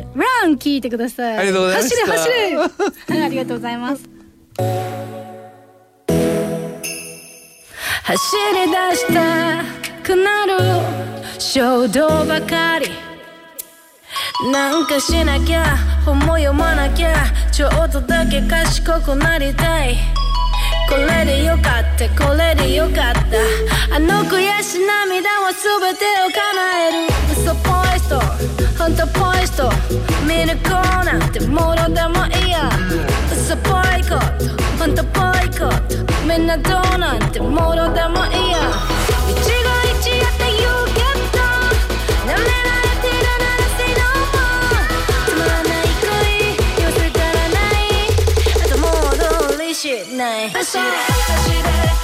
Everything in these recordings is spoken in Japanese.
に「ラン」聞いてください。ありがとうございました。走れ走れ。ありがとうございます。走り出したくなる衝動ばかり。なんかしなきゃ本も読まなきゃちょっとだけ賢くなりたいこれでよかった。これでよかった。あの悔し涙は全てを叶える。嘘っぽい人本当っぽい人見抜こうなんてものでもいいや。嘘っぽいこと本当っぽいことみんなどうなんてものでもいいや。一期一会って You get down 舐められと戻りしない走れ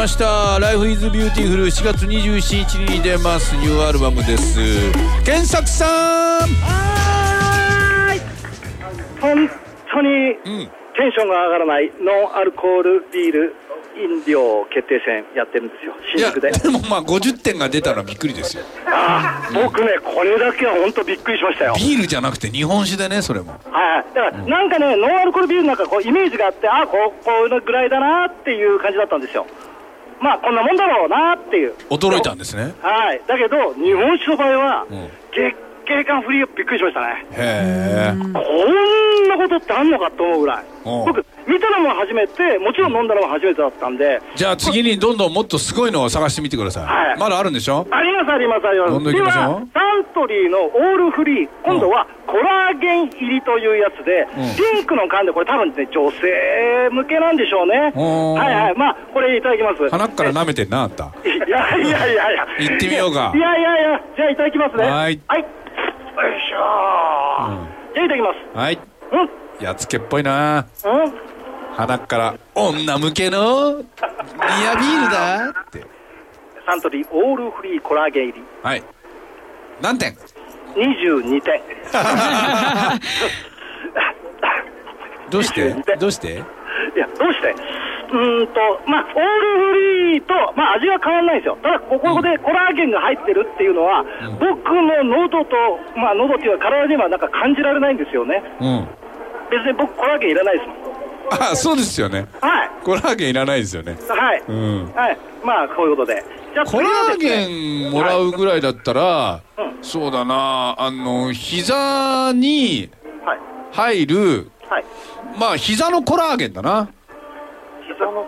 ました「Life is Beautiful」4月27日に出ます。ニューアルバムです。健作さん。本当にうん。テンションが上がらないノンアルコールビール飲料決定戦やってるんですよ。新宿で。でもまあ50点が出たらびっくりですよ。ああ僕ねこれだけは本当びっくりしましたよ。ビールじゃなくて日本酒でねそれも。はいだからなんかねノンアルコールビールなんかこうイメージがあってあこうこうぐらいだなっていう感じだったんですよまあこんなもんだろうなっていう。驚いたんですね。はい。だけど日本酒の場合は、うん。月経感フリーびっくりしましたね。へえ。こんなことってあんのかと思うぐらい。僕見たのも初めてもちろん飲んだのも初めてだったんで。じゃあ次にどんどんもっとすごいのを探してみてください、はい。まだあるんでしょ？ありますありますあります。どんどん行きましょう。サントリーのオールフリー今度はコラーゲン入りというやつで、うん。ピンクの缶でこれ多分ね女性向けなんでしょうね。はいはい。まあこれいただきます。鼻から舐めてんなあんた。いやいやいやいや。行ってみようか。いやいやいや。じゃあいただきますね。はい。はいよいしょ。ー、じゃあいただきます。はい。うん。やっつけっぽいな。うん。鼻から女向けのニアビールだ。って。サントリーオールフリーコラーゲン入り。はい。何点？22点。どうして？22点。どうして？いや、どうして？うーんと、まあ、オールフリーと、まあ、味は変わらないんですよ。ただ、ここでコラーゲンが入ってるっていうのは、僕の喉と、まあ、喉っていうか体にはなんか感じられないんですよね。うん別に僕、コラーゲンいらないですもん。あそうですよねはい。コラーゲンいらないですよねはい。うんはい。まあ、こういうことで。じゃあ、コラーゲンもらうぐらいだったら、うんそうだなあの膝にはい。入るはい。まあ膝のコラーゲンだな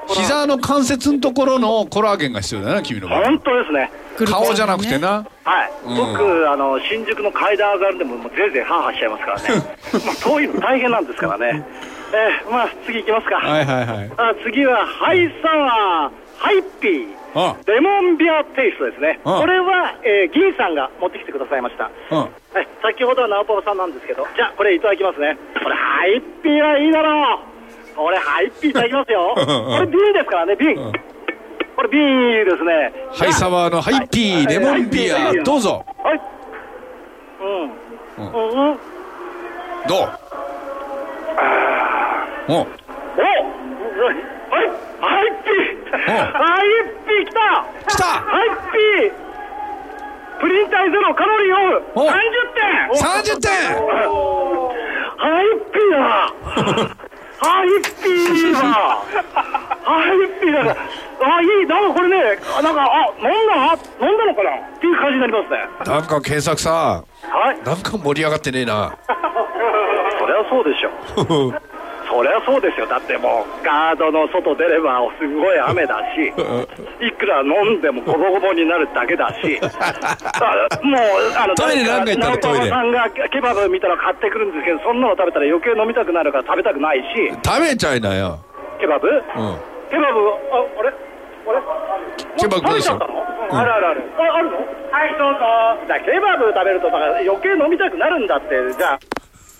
膝の関節のところのコラーゲンが必要だな君の場合。本当ですね。顔じゃなくてな。はい、うん。僕あの、新宿の階段上がるんでも、もうぜいぜいハーハーしちゃいますからね、まあ、遠いの大変なんですからね、えーまあ、次行きますか、はいはいはい。あ次はハイサワー、ハイピー、あ。レモンビアテイストですね、うん。これは、えー銀さんが持ってきてくださいました、うん。はい、先ほどはナオパパさんなんですけど、じゃあ、これいただきますね、これ、ハイピーはいいだろう、これ、ハイピーいただきますよ、うん。これ、瓶ですからね、瓶、うん。これ、瓶ですね。ハイサワーのハイピーレモンビアどうぞ。はい。うん。うん。うん。どう？おおはい。ハイピー。おハイピー来た。来た。ハイピー。プリン体ゼロカロリーオフ。お。30点。30点。ハイピーだ ハイピーだハイピーだあ、いい、なんかこれね、あなんか、あ、飲んだな飲んだのかな？っていう感じになりますね。なんか検索さはい。んなんか盛り上がってねえな そりゃそうでしょ。そりゃそうですよ。だってもう、ガードの外出れば、すごい雨だし、いくら飲んでもゴボゴボになるだけだし、あもう、あの、トイレ何回行ったのトイレ。直友さんがケバブ見たら買ってくるんですけど、そんなの食べたら余計飲みたくなるから食べたくないし、食べちゃいなよ。ケバブ？うん。ケバブ、あ、あれ？あれ？ケバブどうでしょう？食べちゃったの、うん。あるあるある。あ、あるの？はい、どうぞ。じゃあケバブ食べると、だから余計飲みたくなるんだって、じゃあ、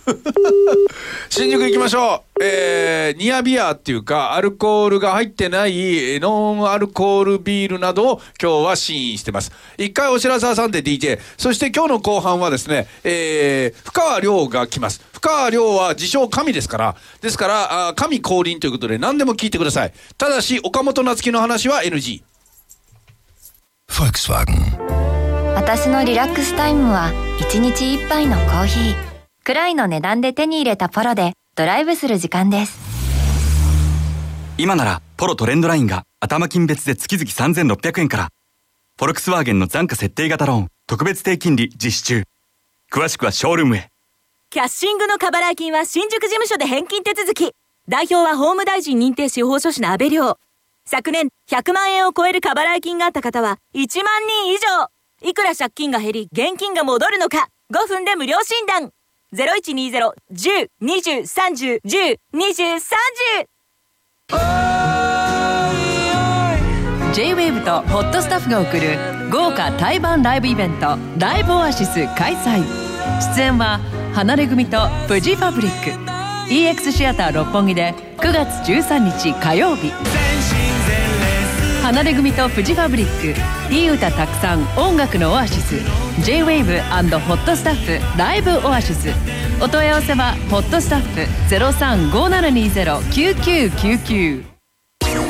新宿行きましょう。えー、ニアビアっていうか、アルコールが入ってないノンアルコールビールなどを今日は試飲してます。一回お知らせ挟んで DJ。そして今日の後半はですね、えー、深川亮が来ます。深川亮は自称神ですから、ですから、あ神降臨ということで何でも聞いてください。ただし、岡本夏樹の話は NG。Volkswagen. 私のリラックスタイムは1日1杯のコーヒーくらいの値段で手に入れたポロでドライブする時間です今ならポロトレンドラインが頭金別で月々3600円からフォルクスワーゲンの残価設定型ローン特別低金利実施中詳しくはショールームへキャッシングの過払い金は新宿事務所で返金手続き。代表は法務大臣認定司法書士の安倍亮。昨年100万円を超える過払い金があった方は1万人以上。いくら借金が減り現金が戻るのか5分で無料診断。0120-10-20-30-10-20-30 J-WAVE とホットスタッフが送る豪華対バンライブイベントライブオアシス開催。出演は離れ組とフジファブリック。EX シアター六本木で9月13日火曜日。離れ組とフジファブリック。いい歌たくさん。音楽のオアシス。J-WAVE& ホットスタッフライブオアシス。お問い合わせはホットスタッフ0357209999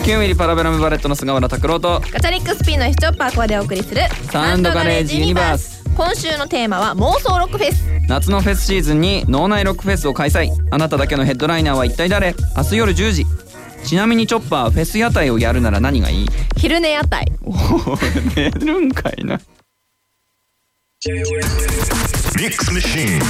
9ミリパラベラムバレットの菅原拓郎とガチャリックスピンのヒチョッパーコアでお送りするサウンドガレージユニバース。今週のテーマは妄想ロックフェス。夏のフェスシーズンに脳内ロックフェスを開催。あなただけのヘッドライナーは一体誰？明日夜10時ちなみにチョッパーフェス屋台をやるなら何がいい？昼寝屋台。おお寝るんかいな。Mix Machine.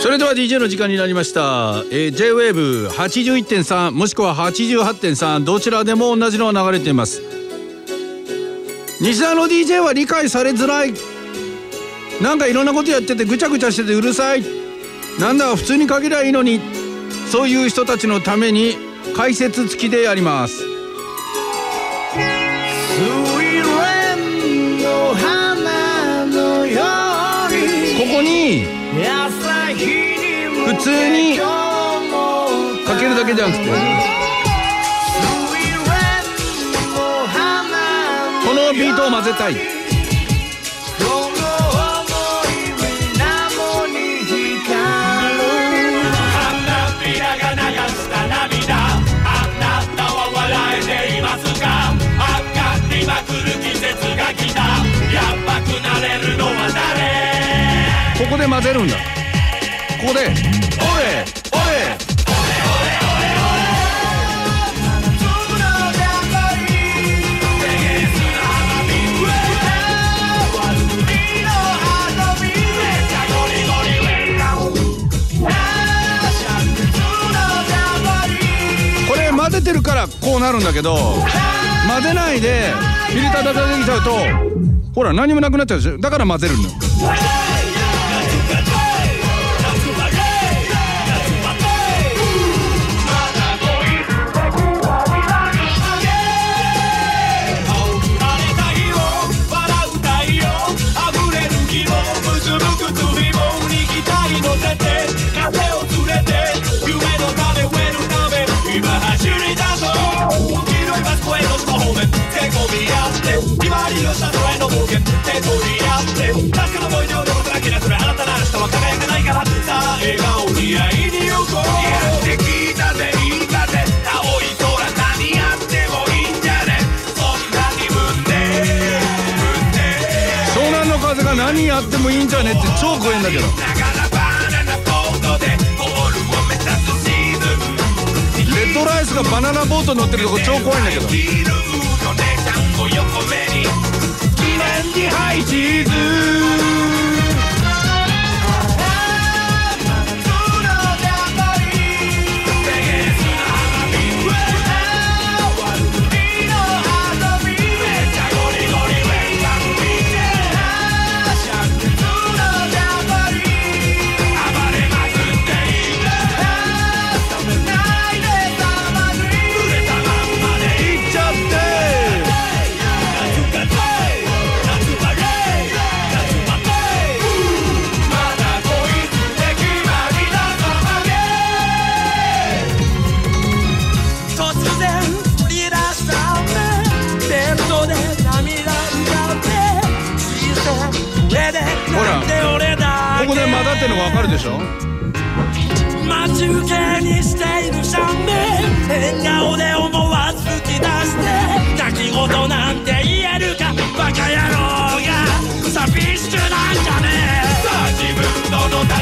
それでは DJ の時間になりました、えー、JWAVE81.3 もしくは88.3どちらでも同じのが流れています。西田の DJ は理解されづらいなんかいろんなことやっててぐちゃぐちゃしててうるさい。なんだ普通に限りゃいいのに。そういう人たちのために解説付きでやります。ここに普通にかけるだけじゃなくて。このビートを混ぜたいここで混ぜるんだ。ここで「オレオレ!」これ混ぜてるからこうなるんだけど混ぜないでフィルターだけできちゃうとほら何もなくなっちゃうでしょ。だから混ぜるのよ。限定取り合って確かな思い出をどこからきなくれなたな明日は輝かないからさあ笑顔に会いに行こうやってきたぜいいぜ青い空何やってもいいんじゃねそんなに運で運で湘南の風が何やってもいいんじゃねって超怖いんだけど。レッドライスがバナナボート乗ってるとこ超怖いんだけど。はいチるでしょ？待ち受けにしているシャンメン。笑顔で思わず吹き出して泣き言なんて言えるかバカ野郎が寂しくなんじゃねえ。さあ自分との戦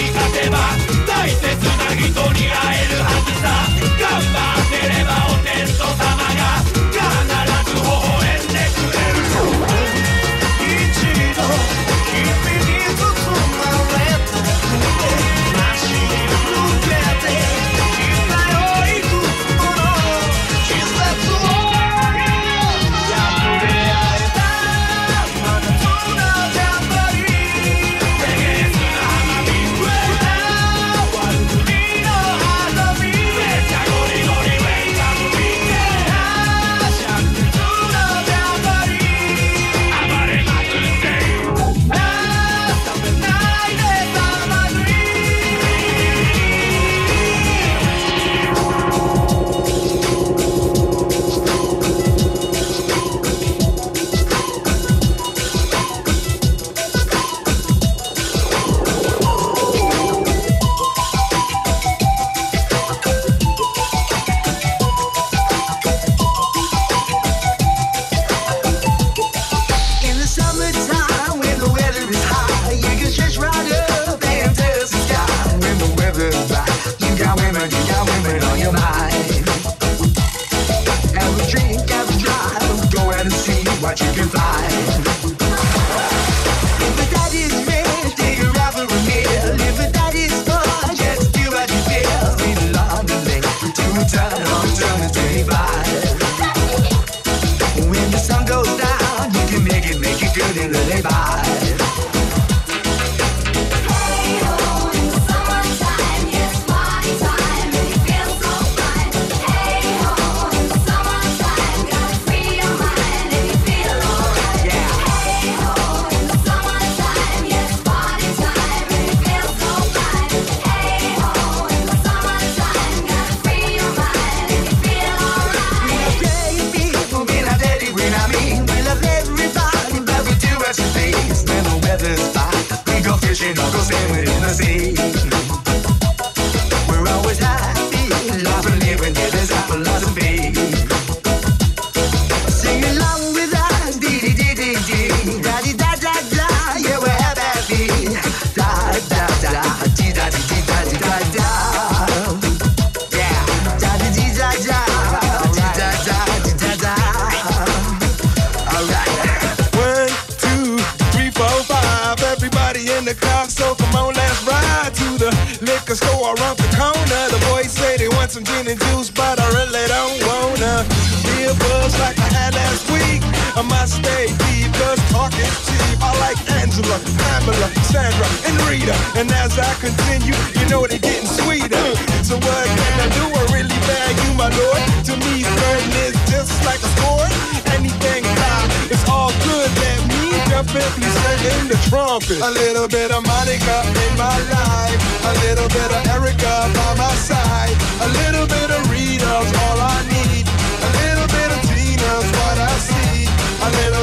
い勝てば大切な人に会えるはずさ。頑張ってればお天道様。buzz like I had last week. I might stay because talk is cheap. I like Angela, Pamela, Sandra, and Rita. And as I continue, you know they're getting sweeter. So what can I do? I really value my lord. To me, flirting is just like a sport. Anything fine, it's all good. Let me definitely sing in the trumpet. A little bit of Monica in my life. A little bit of Erica by my side. A little bit of Rita's all I need.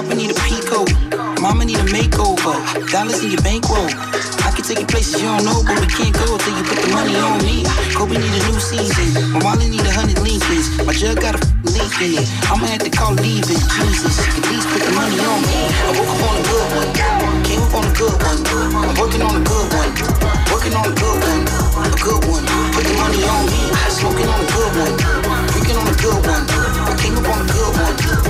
Papa need a Pico. Mama need a makeover. Dollars in your bankroll. I can take you places you don't know, but we can't go till you put the money on me. Kobe need a new season. My need a hundred Lincolns. My jug got a f- leak in it. I'ma have to call leaving. Jesus, at least put the money on me. I woke up on a good one. Came up on a good one. I'm working on a good one. Working on a good one. A good one. Put the money on me. Smoking on a good one. Drinking on a good one. I came up on a good one.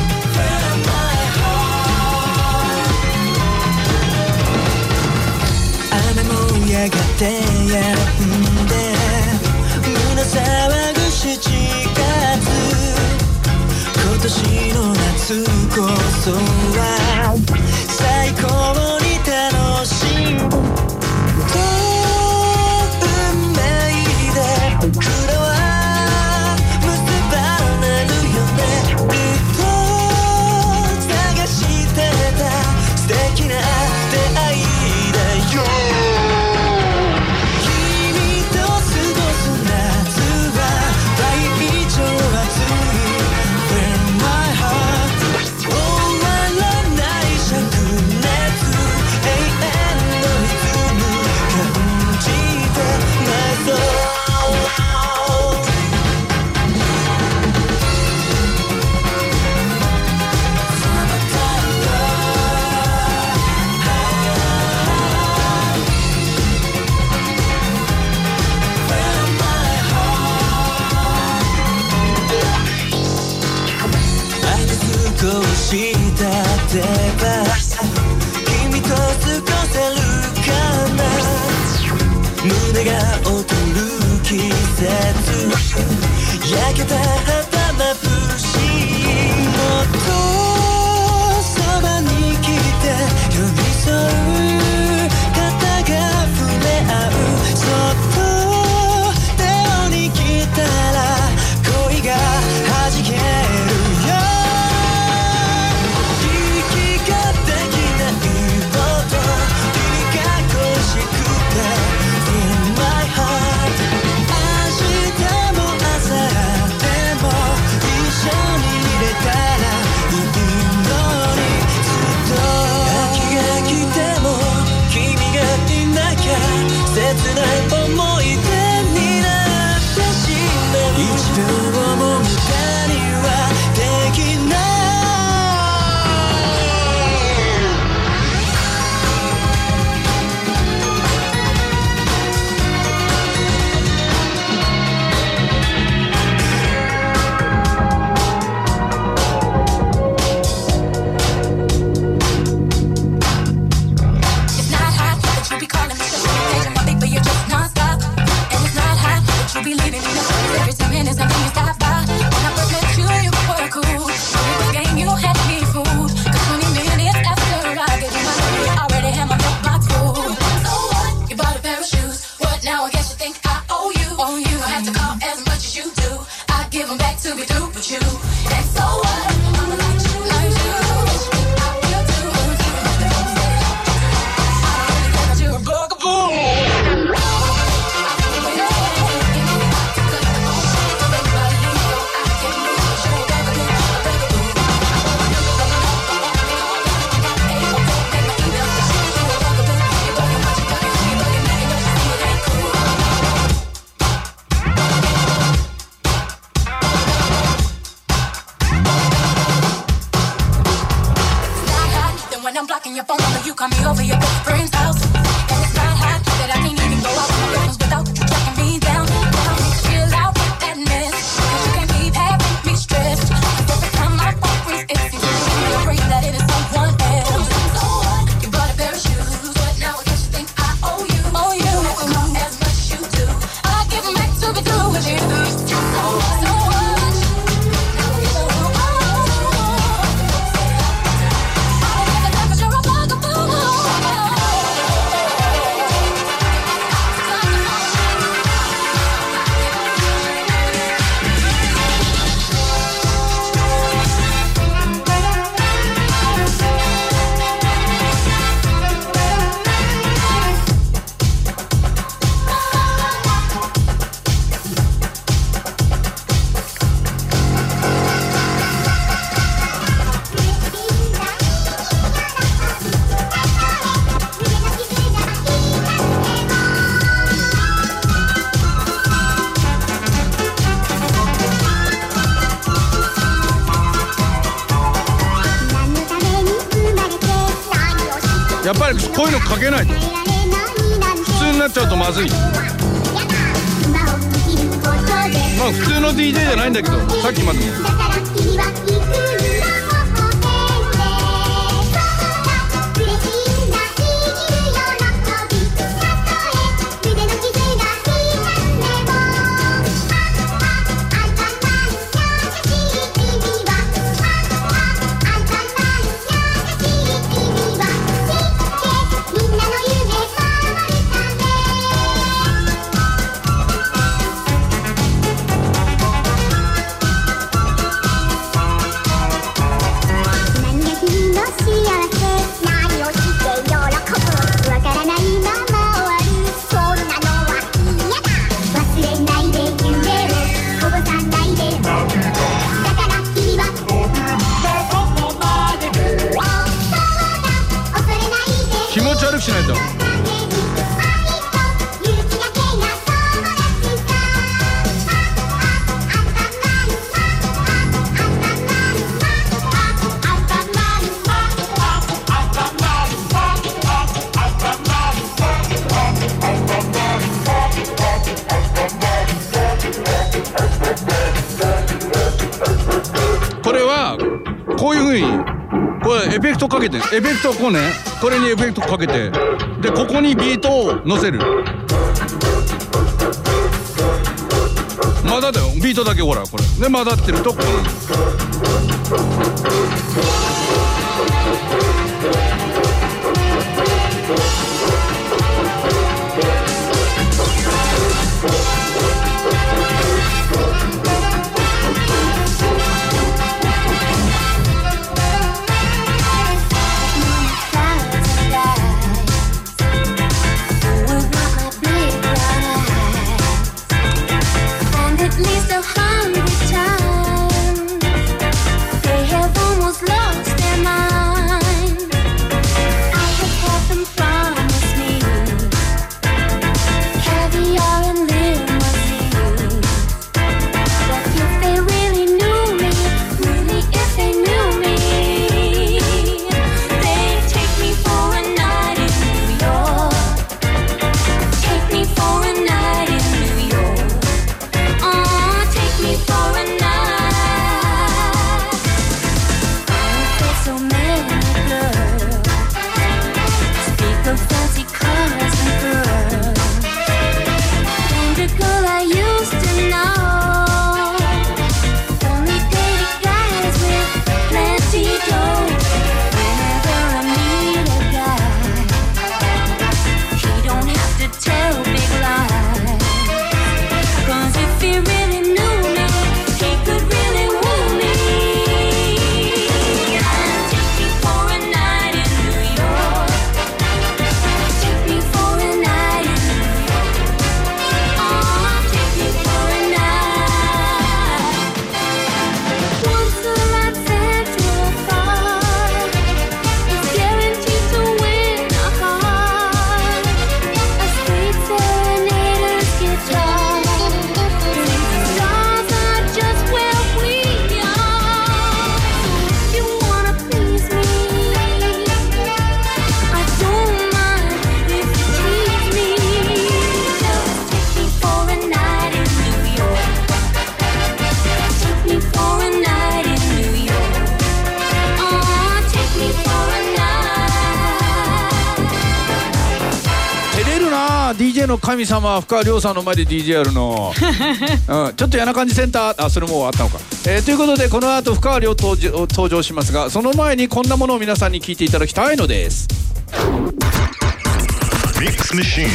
てやんで胸騒ぐ今年の夏こそは最高どうした？って君と過ごせるかな胸が躍る季節焼けた？肌けない。と普通になっちゃうとまずい。まあ普通の DJ じゃないんだけどさっきまでもエフェクトこうねこれにエフェクトかけてでここにビートを乗せる。まだだよ。ビートだけほらこれ。で混ざってるとこうなる神様深川亮さんの前で DJ やるの、うん、ちょっと嫌な感じセンター。あそれもうあったのか、えーということでこの後深川亮登場登場しますがその前にこんなものを皆さんに聞いていただきたいのです。Mix Machine.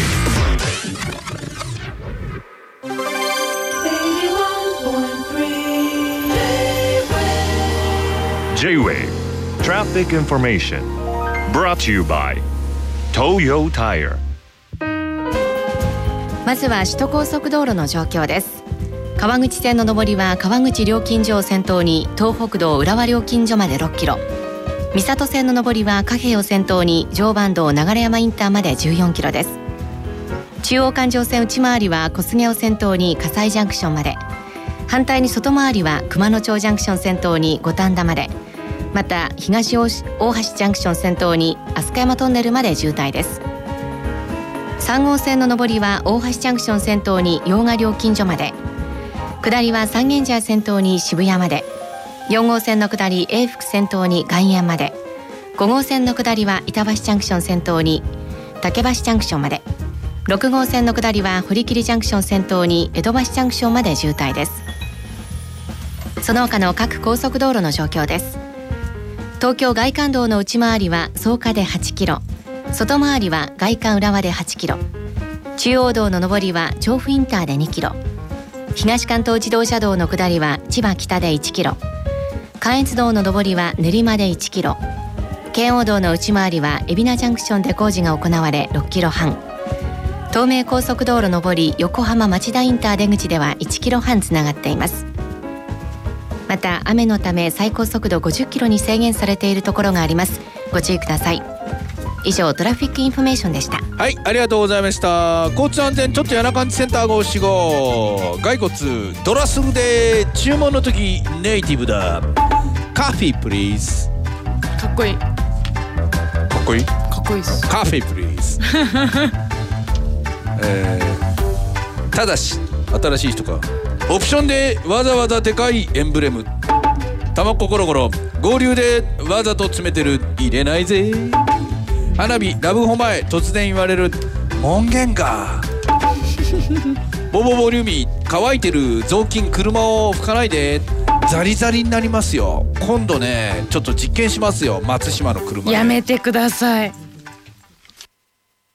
J-Wave Traffic Information. Brought to you by Toyo Tire まずは首都高速道路の状況です。川口線の上りは川口料金所を先頭に東北道浦和料金所まで6キロ。三郷線の上りは貨幣を先頭に常磐道流山インターまで14キロです。中央環状線内回りは小菅を先頭に葛西ジャンクションまで。反対に外回りは熊野町ジャンクション先頭に五反田まで。また東大橋ジャンクション先頭に飛鳥山トンネルまで渋滞です。3号線の上りは大橋ジャンクション先頭に洋賀料金所まで。下りは三軒茶屋先頭に渋谷まで。4号線の下り永福先頭に外苑まで。5号線の下りは板橋ジャンクション先頭に竹橋ジャンクションまで。6号線の下りは堀切ジャンクション先頭に江戸橋ジャンクションまで渋滞です。その他の各高速道路の状況です。東京外環道の内回りは草加で8キロ。外回りは外環浦和で8キロ中央道の上りは調布インターで2キロ東関東自動車道の下りは千葉北で1キロ関越道の上りは練馬で1キロ圏央道の内回りは海老名ジャンクションで工事が行われ6キロ半東名高速道路上り横浜町田インター出口では1キロ半つながっていますまた雨のため最高速度50キロに制限されているところがありますご注意ください以上トラフィックインフォメーションでした。はいありがとうございました。交通安全ちょっとやな感じセンター号志号骸骨ドラスルで注文の時ネイティブだ。カフィープリーズかっこいい。かっこいい？かっこいいっす。カフィープリーズえー、ただし新しい人か。オプションでわざわざでかいエンブレム。たまっこコロコロ。合流でわざと詰めてる。入れないぜ花火ラブホ前突然言われる。門限がボボボリューミー乾いてる雑巾車を拭かないで。ザリザリになりますよ。今度ねちょっと実験しますよ。松島の車で。やめてください。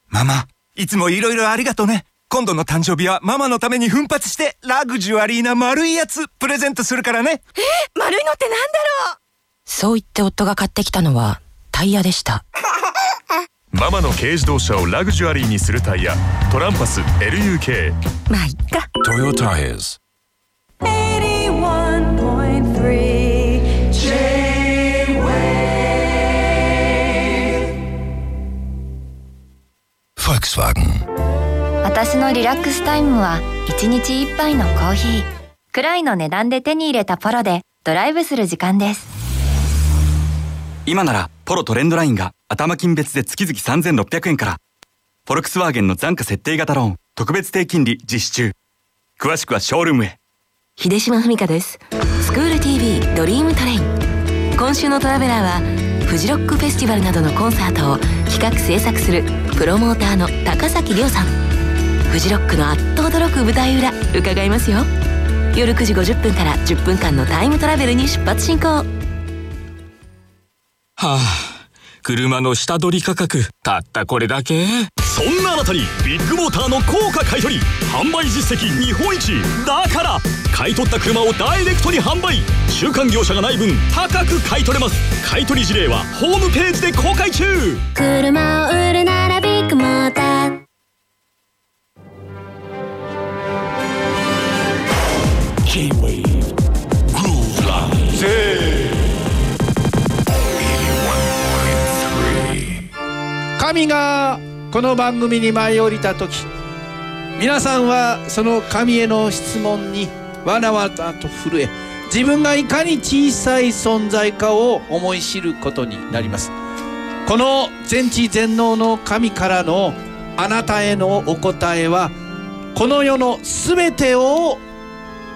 ママ、いつもいろいろありがとね。今度の誕生日はママのために奮発してラグジュアリーな丸いやつプレゼントするからね。え丸いのってなんだろう。そう言って夫が買ってきたのはタイヤでした。ママの軽自動車をラグジュアリーにするタイヤ。トランパス LUK まあいっか。Toyo Tires フォルクスワーゲン私のリラックスタイムは1日1杯のコーヒー。くらいの値段で手に入れたポロでドライブする時間です今ならポロトレンドラインが頭金別で月々3600円から。フォルクスワーゲンの残価設定型ローン特別低金利実施中。詳しくはショールームへ。秀島史香です。スクール TV ドリームトレイン。今週のトラベラーはフジロックフェスティバルなどのコンサートを企画制作するプロモーターの高崎亮さん。フジロックのあっと驚く舞台裏伺いますよ。夜9時50分から10分間のタイムトラベルに出発進行。はあ、車の下取り価格たったこれだけ？そんなあなたにビッグモーターの高価買取販売実績日本一。だから買い取った車をダイレクトに販売。中間業者がない分高く買い取れます。買取事例はホームページで公開中。車を売るならビッグモーター。J-Wave Groove 神がこの番組に舞い降りた時皆さんはその神への質問にわなわなと震え自分がいかに小さい存在かを思い知ることになります。この全知全能の神からのあなたへのお答えはこの世の全てを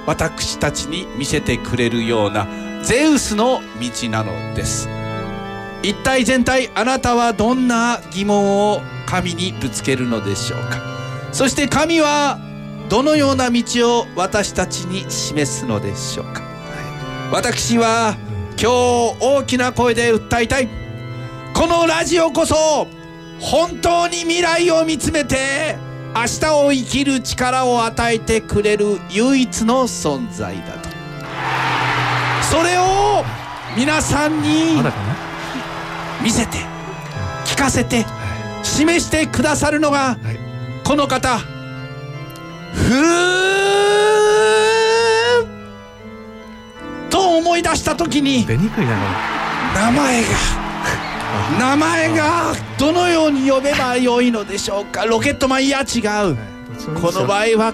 私たちに見せてくれるようなゼウスの道なのです。一体全体あなたはどんな疑問を神にぶつけるのでしょうか？そして神はどのような道を私たちに示すのでしょうか？私は今日大きな声で訴えたい。このラジオこそ本当に未来を見つめて明日を生きる力を与えてくれる唯一の存在だと。それを皆さんに見せて聞かせて示してくださるのがこの方。ふーと思い出した時に名前が 名前がどのように呼べばよいのでしょうか。ロケットマンいや違う。この場合は